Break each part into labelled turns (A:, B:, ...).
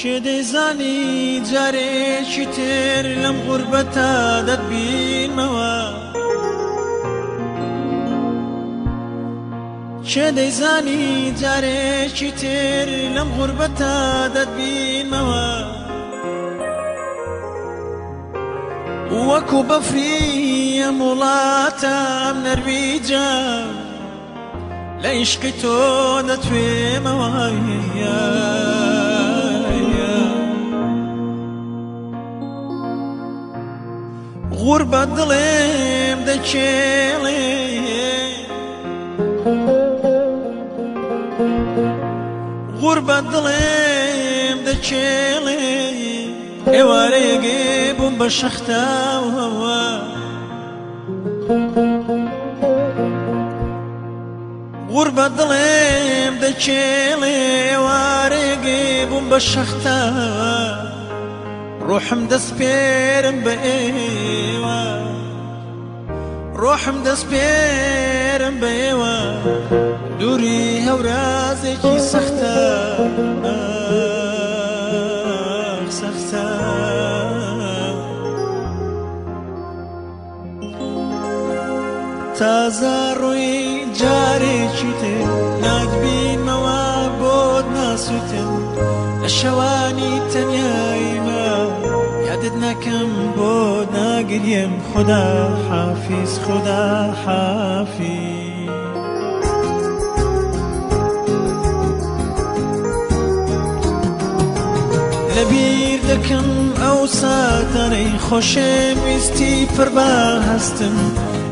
A: کێ دەیزانی جارێکی تێر لەم قوربەتە دەبینمەوە کێ دەیزانی جارێکی تێر لەم قوربەتە دەبینمەوە وەکو بەفریە وڵاتە ئەم نەرویجە لە ئیشکی تۆ دەتوێمەوە غور بە دڵێم دەچێڵێ غور بە دڵێم دەچێڵێ ئێوارەیەگێ بووم بە شەختاوەوە غور بە دڵێم دەچێڵێ ئێوارەیەگێ بووم بە شەختاوە ڕحم دەست پێرم بە ئێ ڕۆحم دەست پێرم بەێوە دووری هەورازێکی سەختە سەختە تازە ڕووی جارێکی تێ ناتبینەوە بۆت ناسوتن لە شەوانی تەنیا عدد نکم بود نگریم خدا حافظ خدا حافظ لەبیر دەکەم ئەو ساتەرەی خۆشەویستی پڕبا او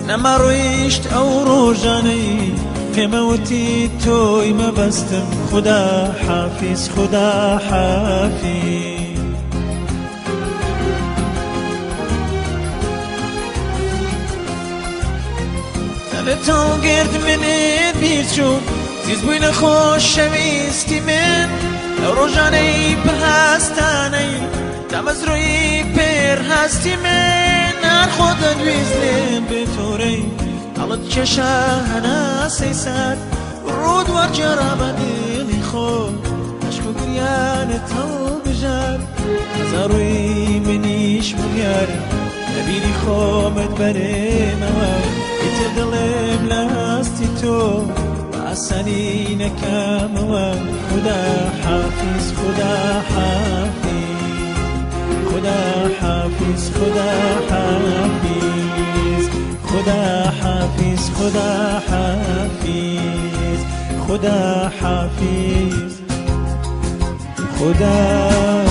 A: نەمەڕۆیشت ئەو ڕۆژانەی پێمەوتی توی مبستم خدا حافظ خدا حافظ همه تا گرد منه بیچون زیز بوین خوش شمیستی من جانه ای پر هستانه دم از روی پر هستی من هر خودن ویزنیم به طوره حالت کشه هنه سر رود و جرم دلی خود عشق و گریان تو بجر از روی منیش مگر نبینی خوامت بره دلم لاستی تو تۆ ئاسانی و خدا حافظ خدا حافظ خدا حافظ خدا حافظ خدا حافظ خدا حافظ خدا حافظ خدا